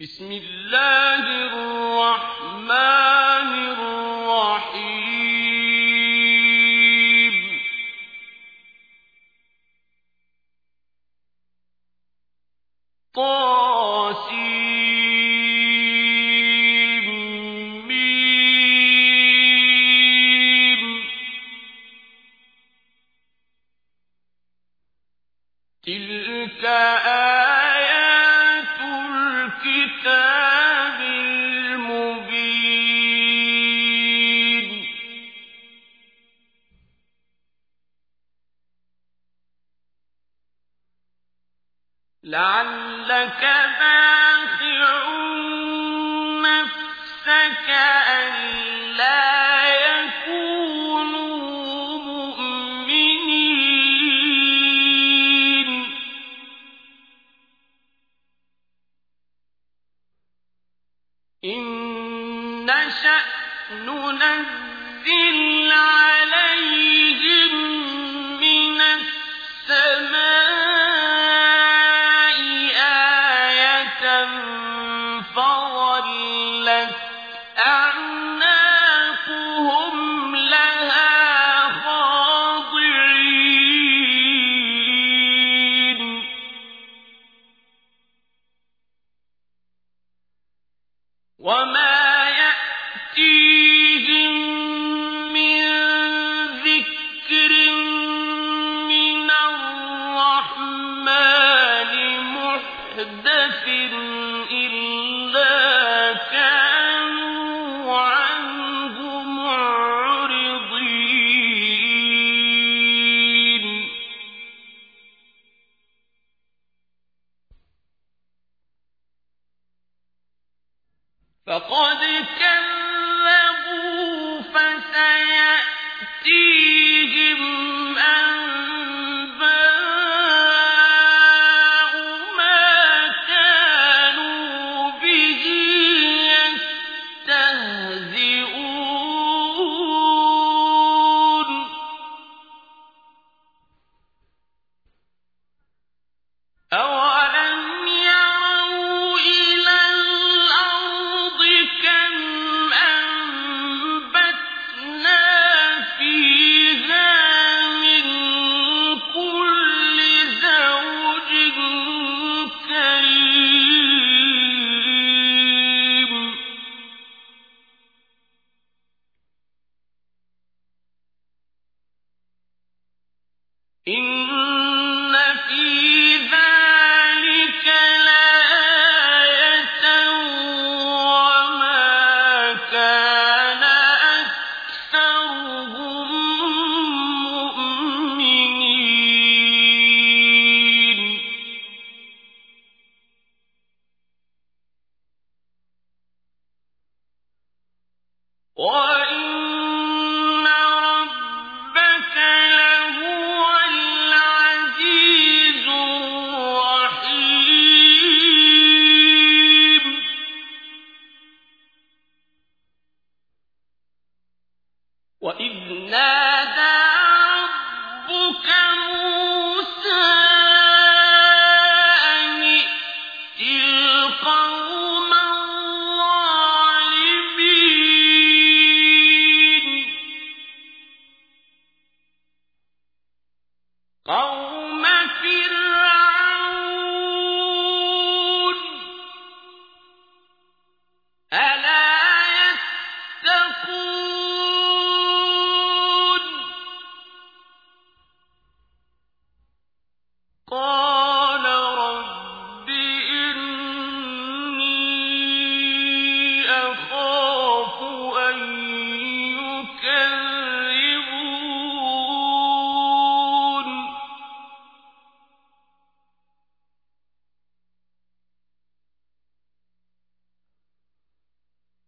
بسم الله الرحمن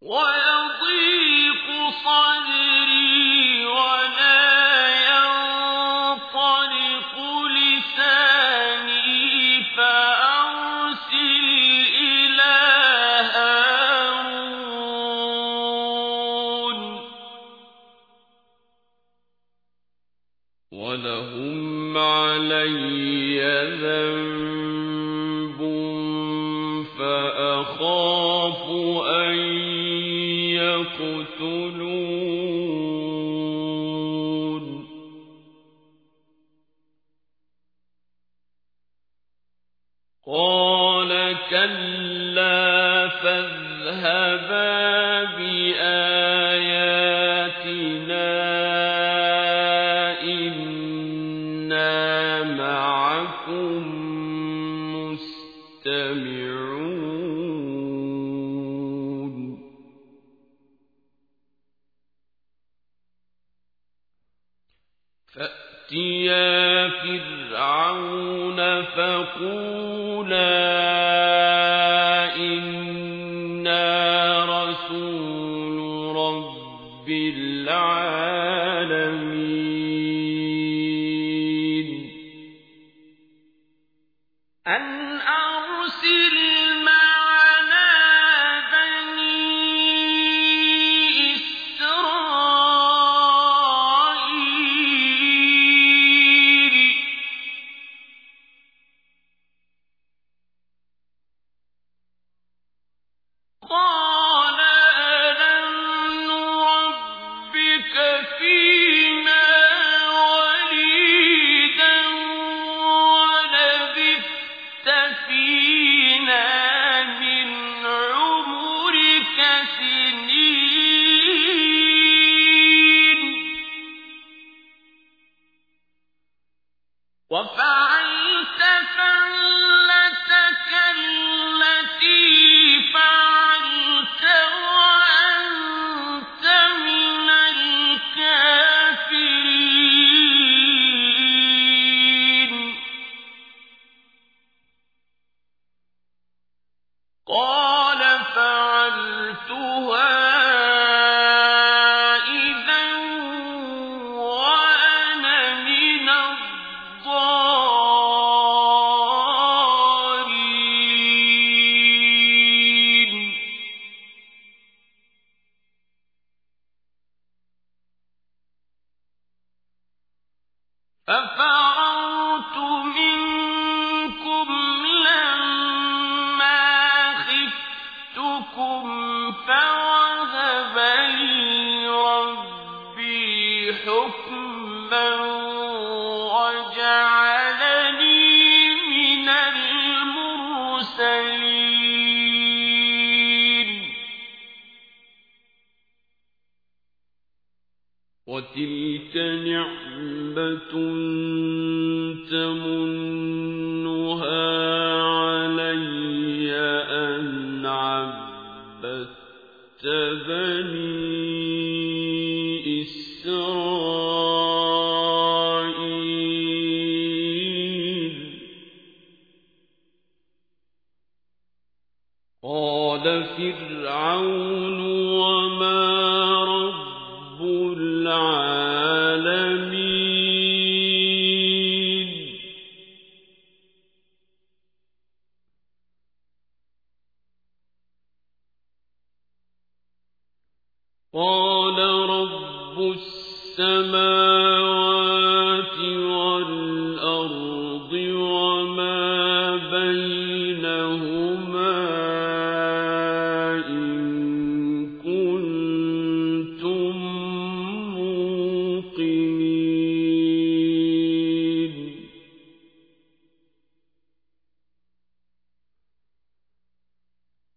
What?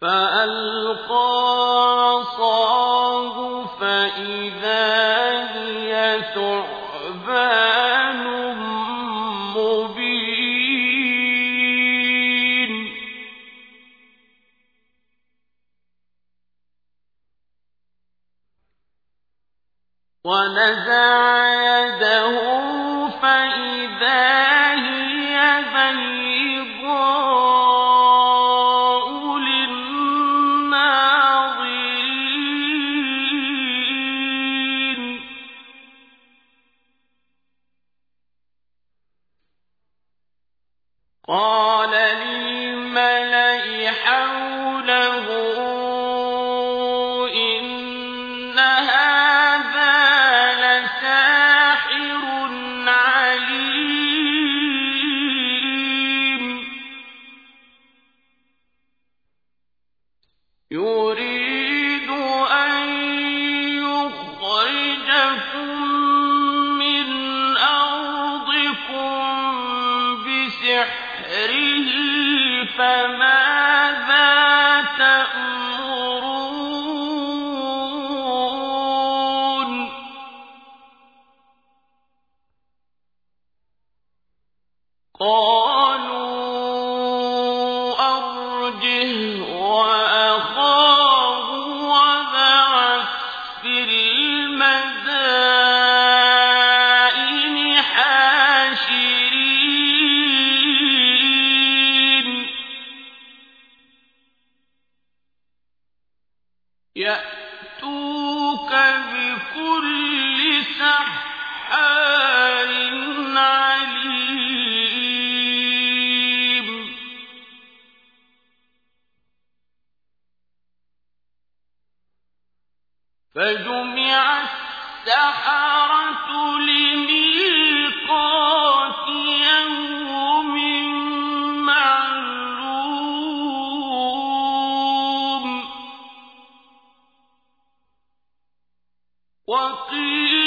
فألقى وقيل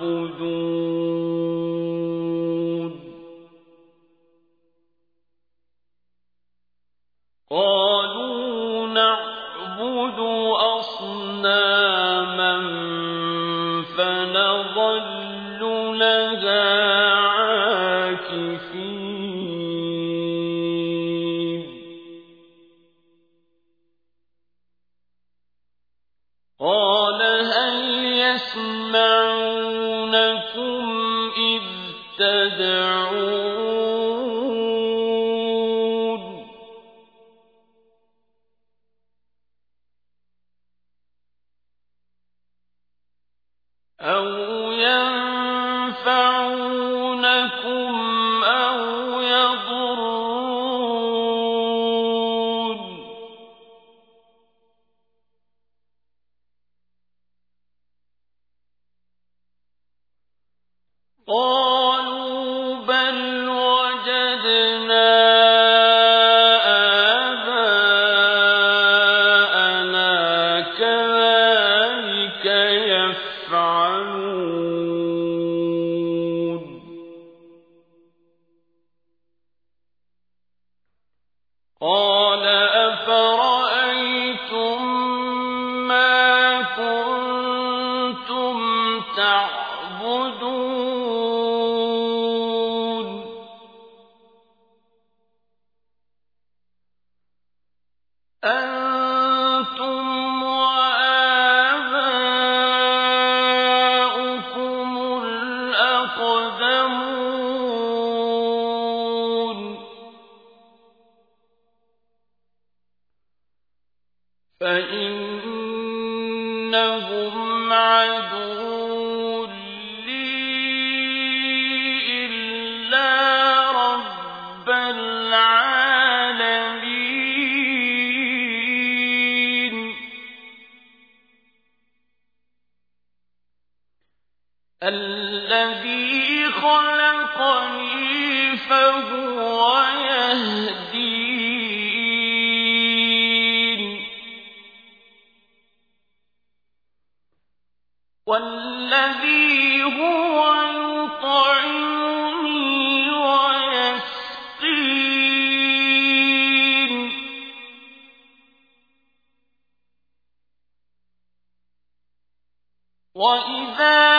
فاعبدون الذي خلقني فهو يهدين. والذي هو يطعمني ويسقين. وإذا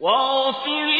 واغفر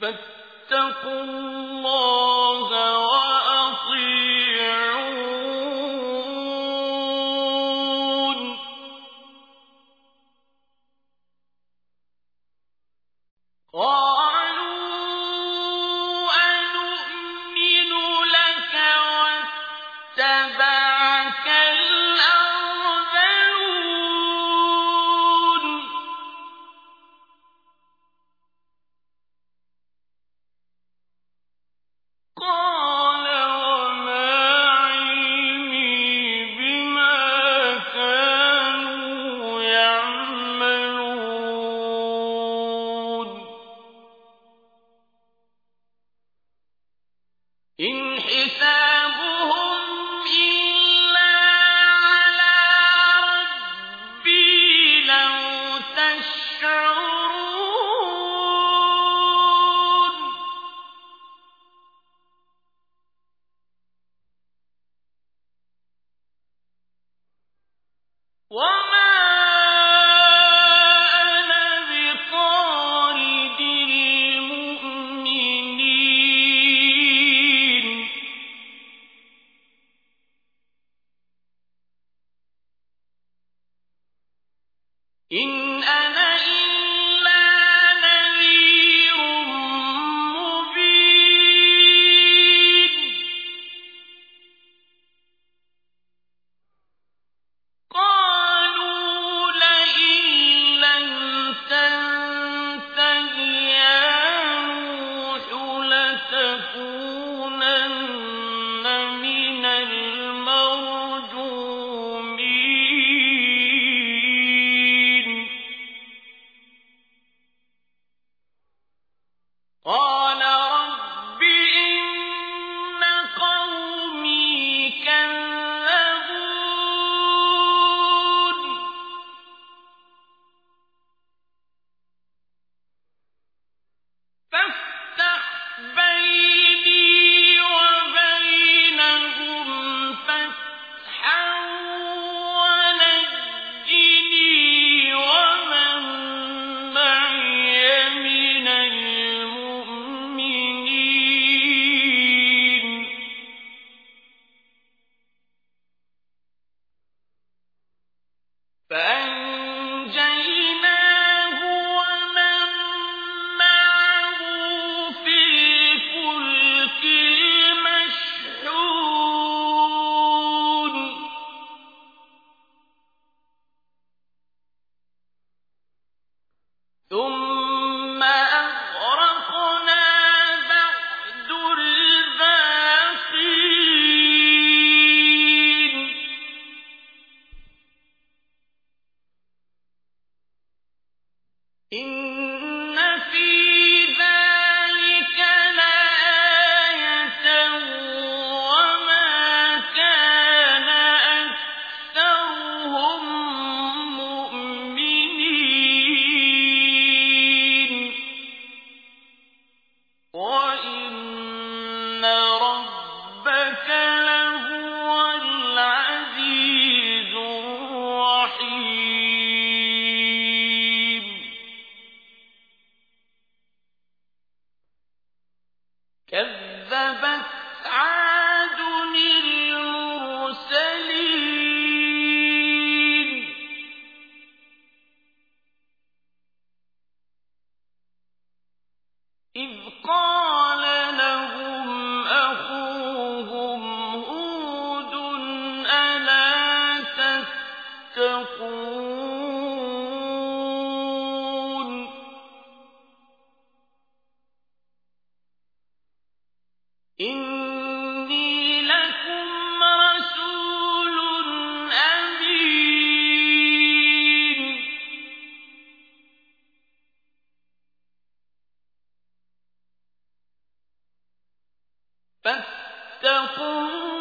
فاتقوا الله فَاتَّقُوا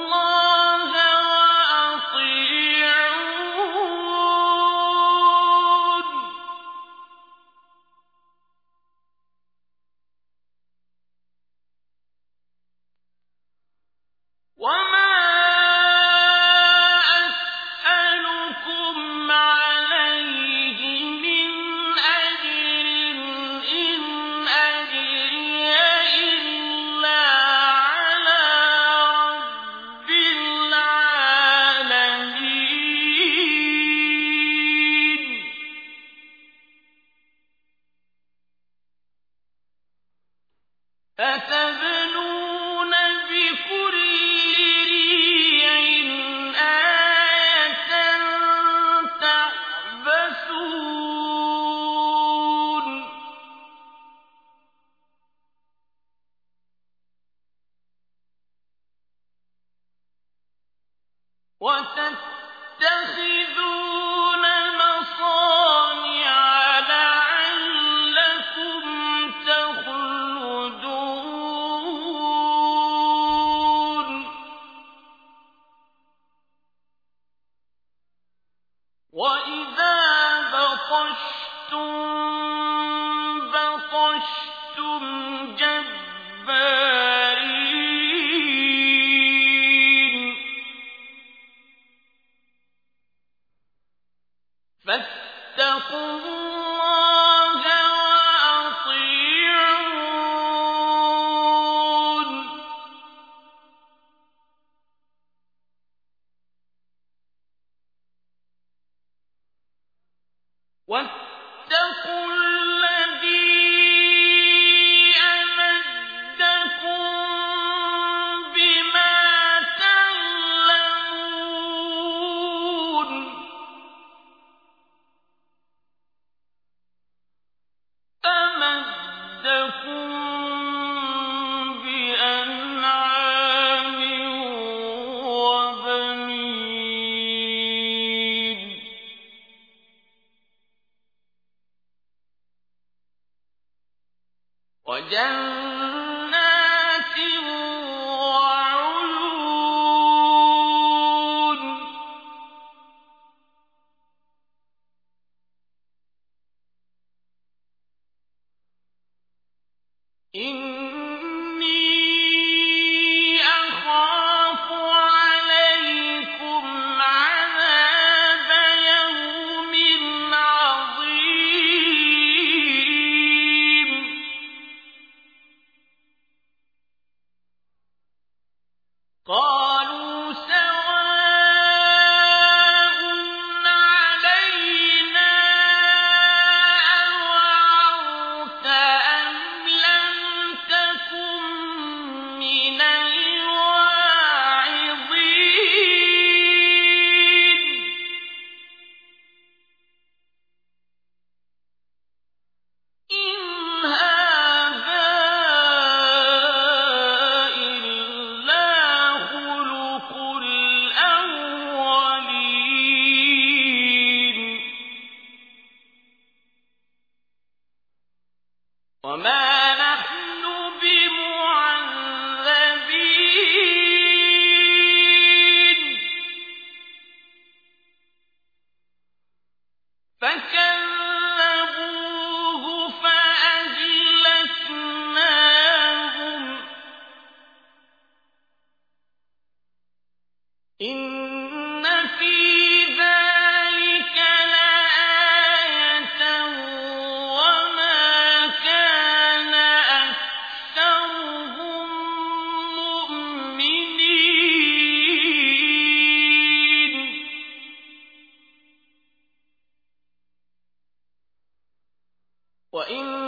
وَإِنَّ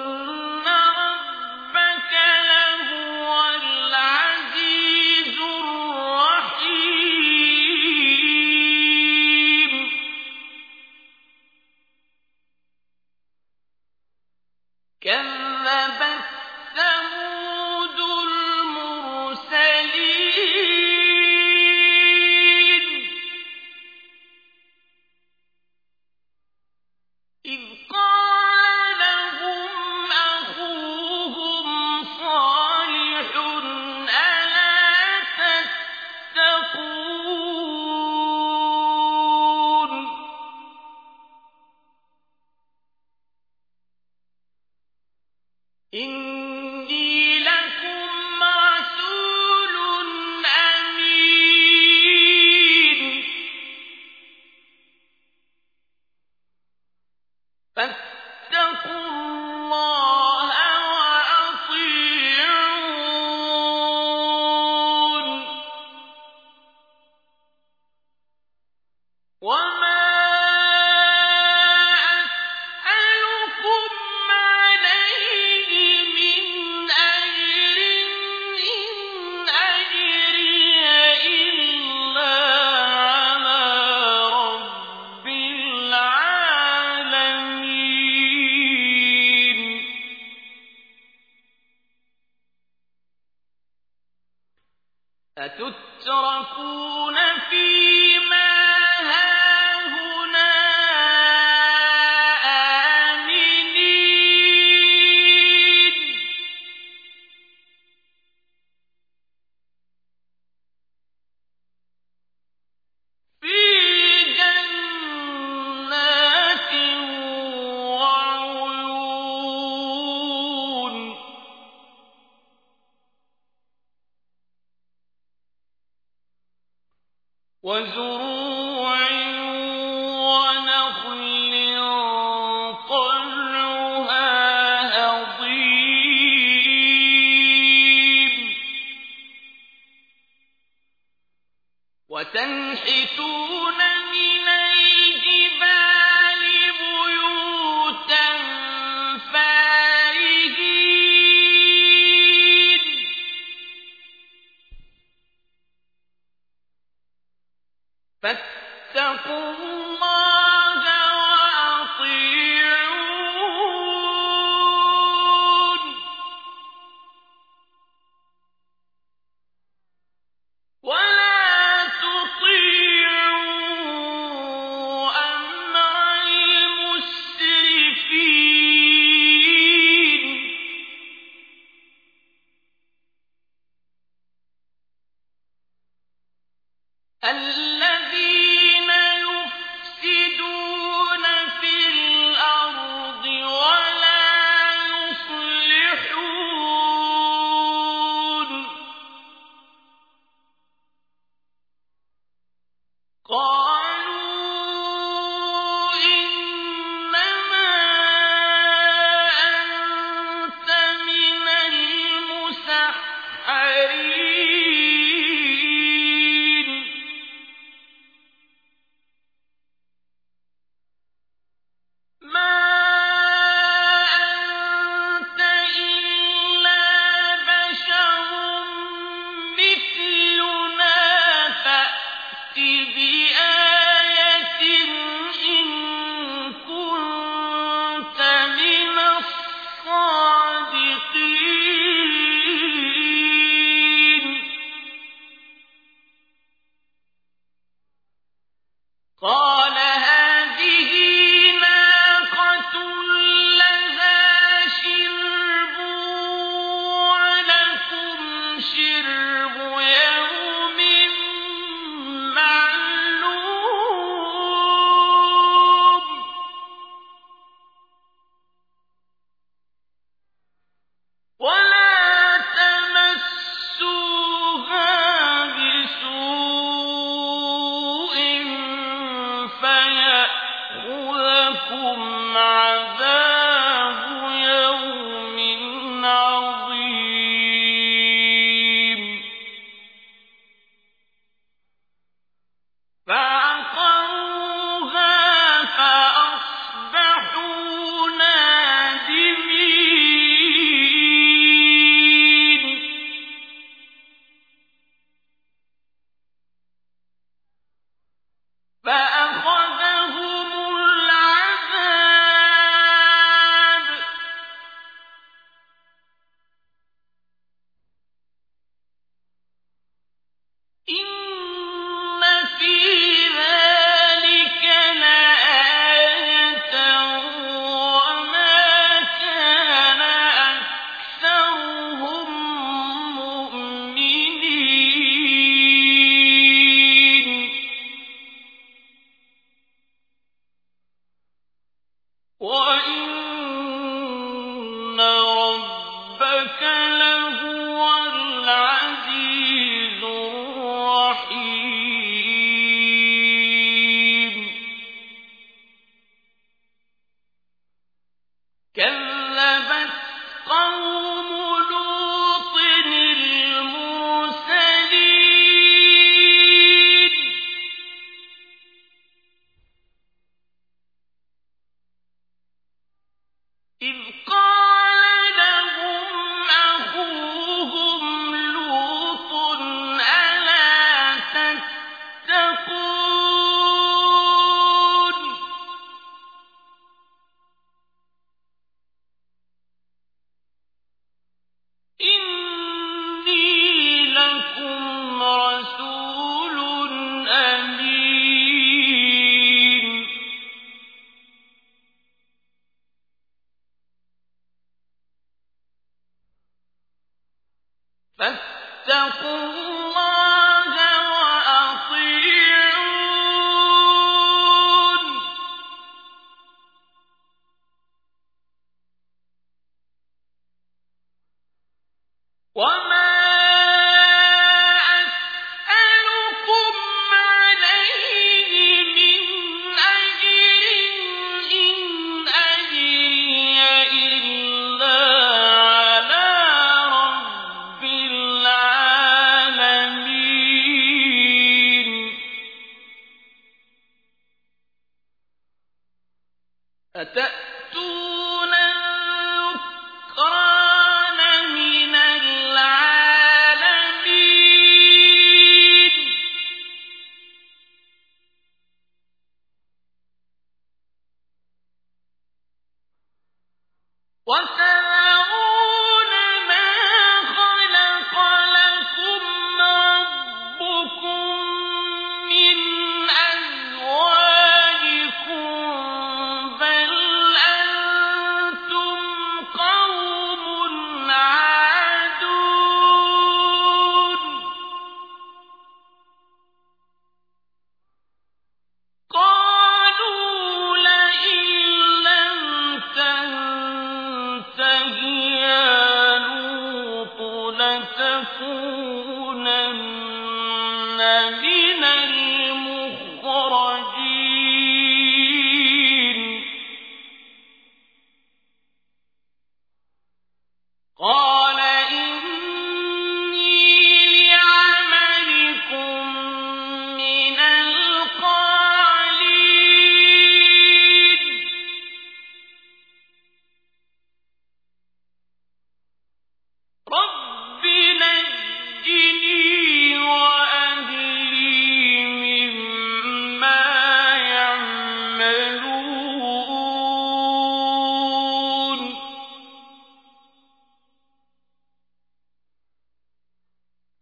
فَاتَّقُوا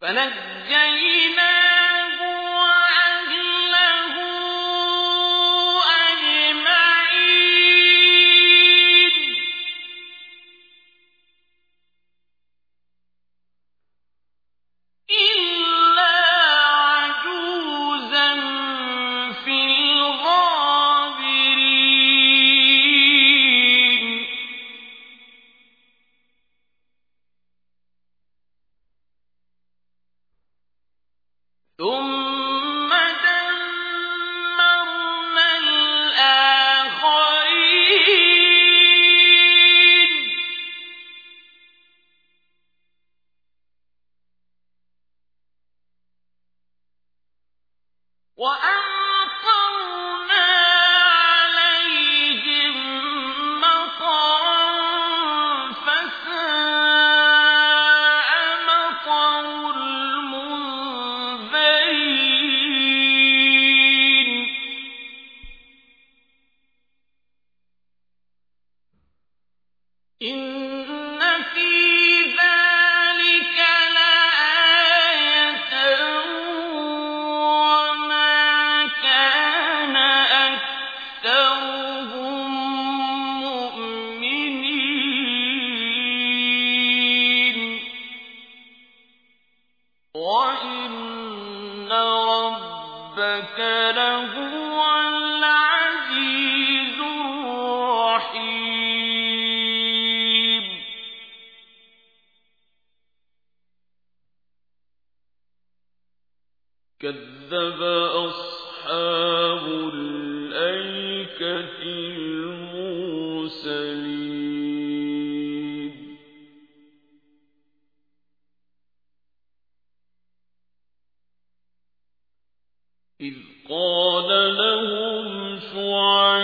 فَنَجَّيْنَاهُ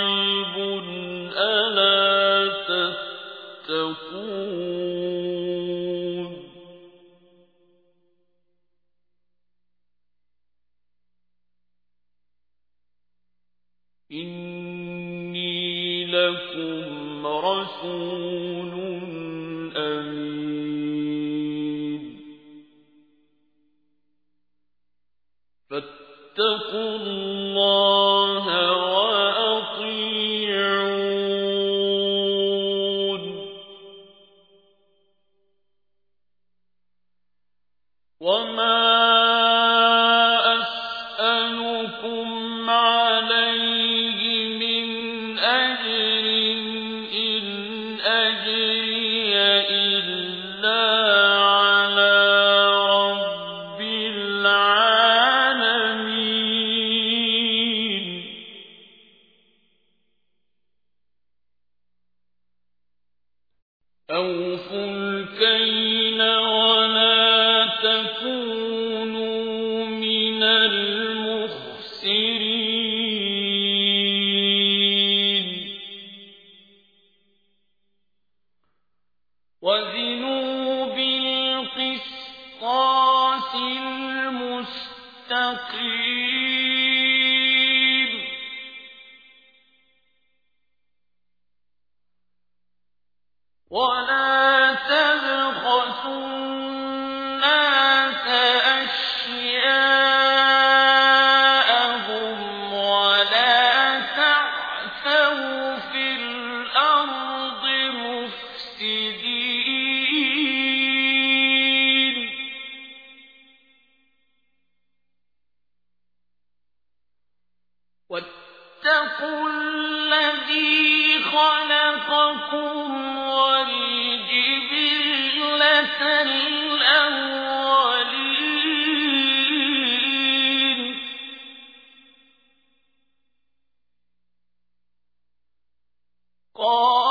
عيب ألا تتقون oh.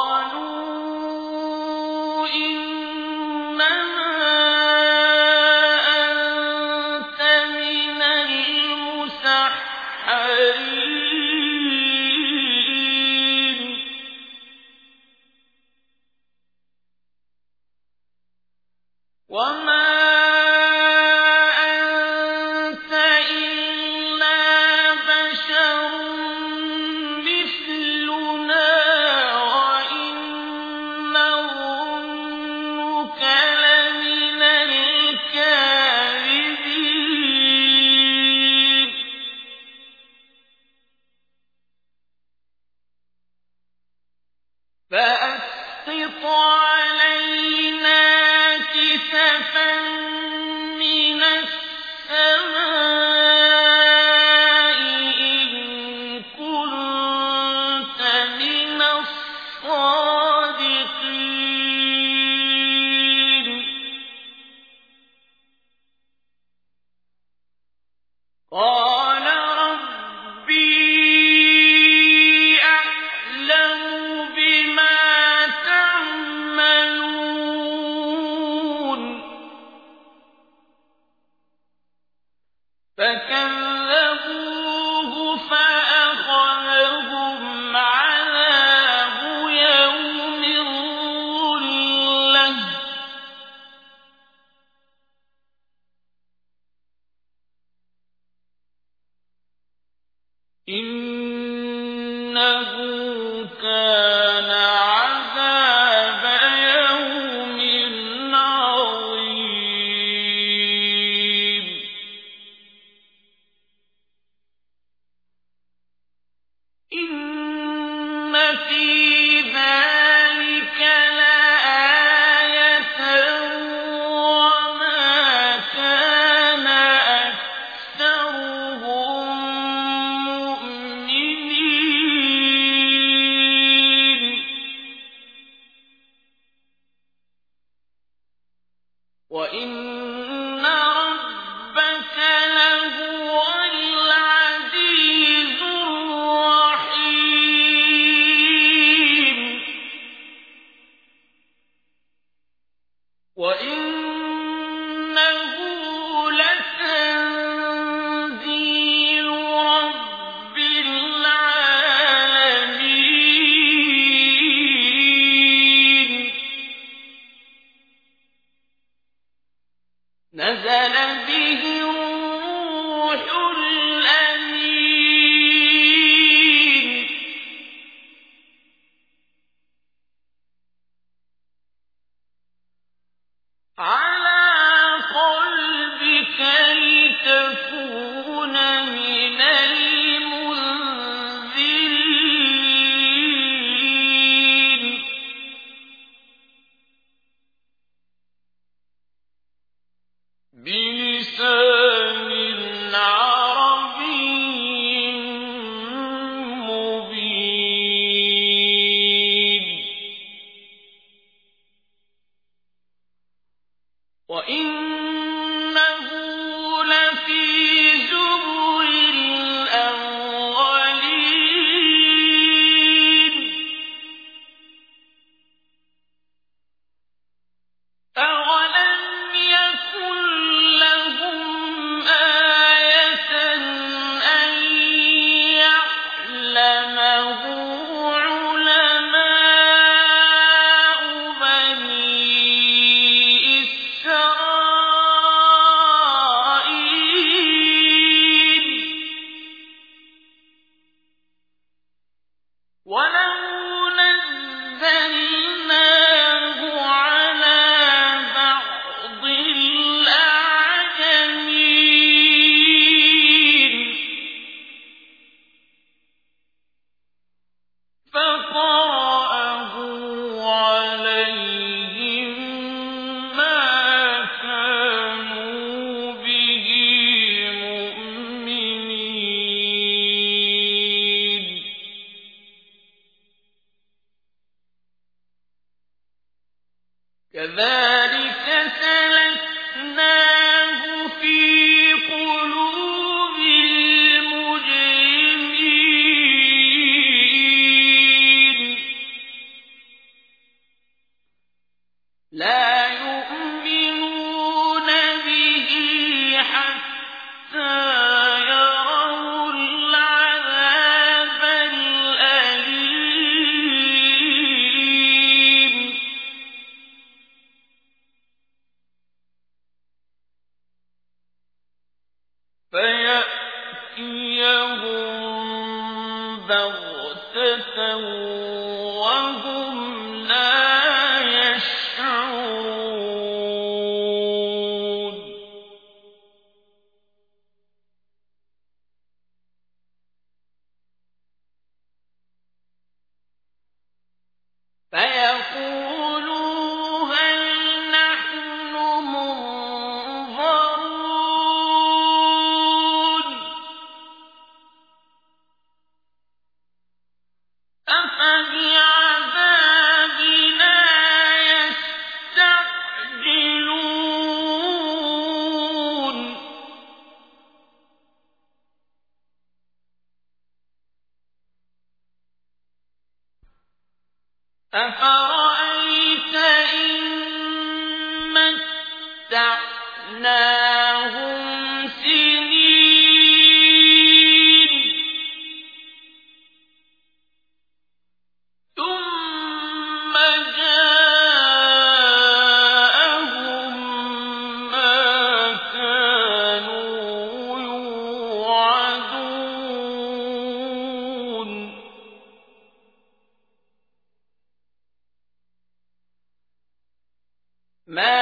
ما